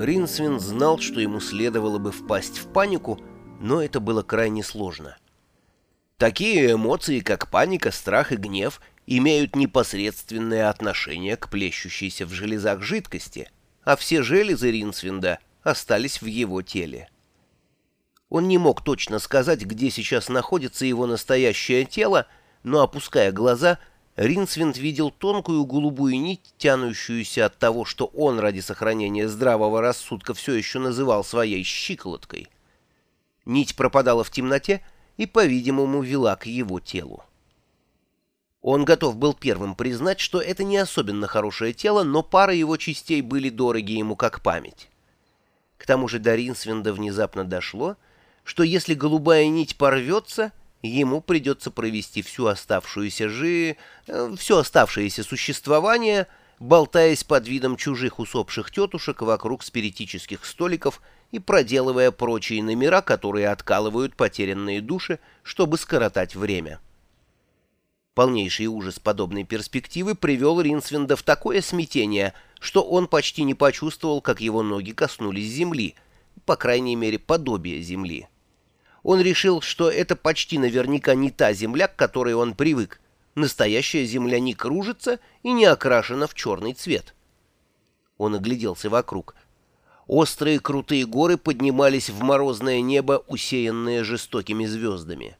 Ринсвин знал, что ему следовало бы впасть в панику, но это было крайне сложно. Такие эмоции, как паника, страх и гнев, имеют непосредственное отношение к плещущейся в железах жидкости, а все железы Ринсвинда остались в его теле. Он не мог точно сказать, где сейчас находится его настоящее тело, но, опуская глаза, Ринсвинд видел тонкую голубую нить, тянущуюся от того, что он ради сохранения здравого рассудка все еще называл своей щиколоткой. Нить пропадала в темноте и, по-видимому, вела к его телу. Он готов был первым признать, что это не особенно хорошее тело, но пара его частей были дороги ему как память. К тому же до Ринсвинда внезапно дошло, что если голубая нить порвется — ему придется провести всю оставшуюся жи... Э, все оставшееся существование, болтаясь под видом чужих усопших тетушек вокруг спиритических столиков и проделывая прочие номера, которые откалывают потерянные души, чтобы скоротать время. Полнейший ужас подобной перспективы привел Ринсвинда в такое смятение, что он почти не почувствовал, как его ноги коснулись земли, по крайней мере, подобия земли он решил, что это почти наверняка не та земля, к которой он привык. Настоящая земля не кружится и не окрашена в черный цвет. Он огляделся вокруг. Острые крутые горы поднимались в морозное небо, усеянное жестокими звездами.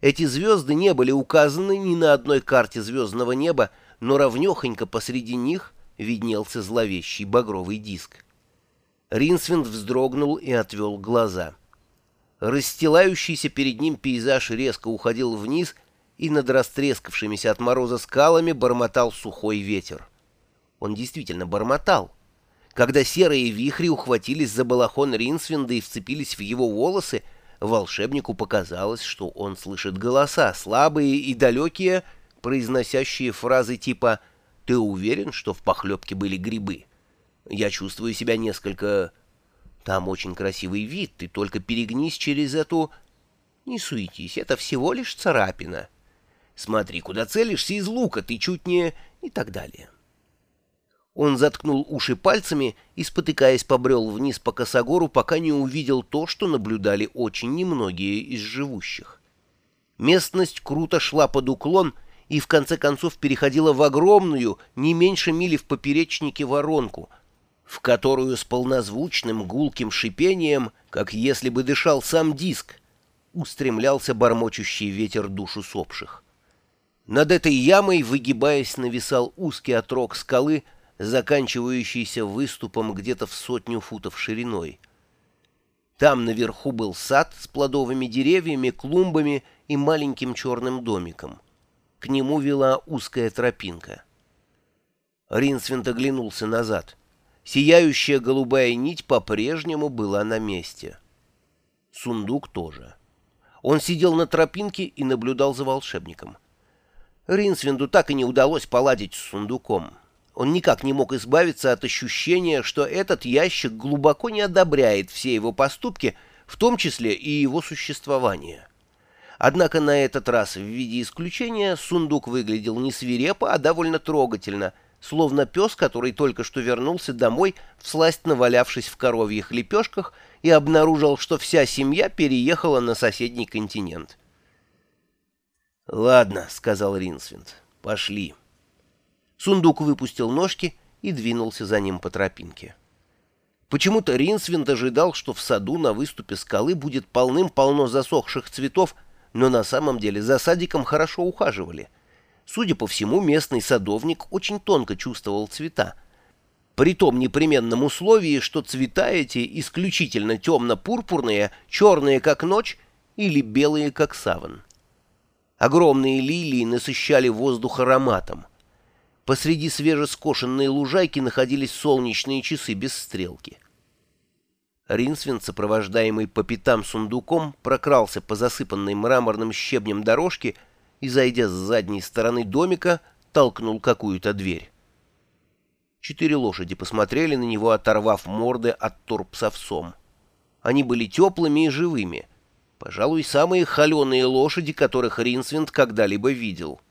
Эти звезды не были указаны ни на одной карте звездного неба, но ровнехонько посреди них виднелся зловещий багровый диск. Ринсвинд вздрогнул и отвел глаза — Расстилающийся перед ним пейзаж резко уходил вниз, и над растрескавшимися от мороза скалами бормотал сухой ветер. Он действительно бормотал. Когда серые вихри ухватились за балахон Ринсвинда и вцепились в его волосы, волшебнику показалось, что он слышит голоса, слабые и далекие, произносящие фразы типа «Ты уверен, что в похлебке были грибы? Я чувствую себя несколько там очень красивый вид, ты только перегнись через эту... Не суетись, это всего лишь царапина. Смотри, куда целишься из лука, ты чуть не... и так далее. Он заткнул уши пальцами и, спотыкаясь, побрел вниз по косогору, пока не увидел то, что наблюдали очень немногие из живущих. Местность круто шла под уклон и в конце концов переходила в огромную, не меньше мили в поперечнике воронку — в которую с полнозвучным гулким шипением, как если бы дышал сам диск, устремлялся бормочущий ветер душу сопших. Над этой ямой, выгибаясь, нависал узкий отрог скалы, заканчивающийся выступом где-то в сотню футов шириной. Там наверху был сад с плодовыми деревьями, клумбами и маленьким черным домиком. К нему вела узкая тропинка. Ринсвинд оглянулся назад. Сияющая голубая нить по-прежнему была на месте. Сундук тоже. Он сидел на тропинке и наблюдал за волшебником. Ринсвинду так и не удалось поладить с сундуком. Он никак не мог избавиться от ощущения, что этот ящик глубоко не одобряет все его поступки, в том числе и его существование. Однако на этот раз в виде исключения сундук выглядел не свирепо, а довольно трогательно — словно пес, который только что вернулся домой, всласть навалявшись в коровьих лепешках, и обнаружил, что вся семья переехала на соседний континент. «Ладно», — сказал Ринсвинд, — «пошли». Сундук выпустил ножки и двинулся за ним по тропинке. Почему-то Ринсвинд ожидал, что в саду на выступе скалы будет полным-полно засохших цветов, но на самом деле за садиком хорошо ухаживали — Судя по всему, местный садовник очень тонко чувствовал цвета. При том непременном условии, что цвета эти исключительно темно-пурпурные, черные как ночь или белые как саван. Огромные лилии насыщали воздух ароматом. Посреди свежескошенной лужайки находились солнечные часы без стрелки. Ринсвин, сопровождаемый по пятам сундуком, прокрался по засыпанной мраморным щебнем дорожке и, зайдя с задней стороны домика, толкнул какую-то дверь. Четыре лошади посмотрели на него, оторвав морды от торп с. Они были теплыми и живыми. Пожалуй, самые холеные лошади, которых Ринсвинд когда-либо видел —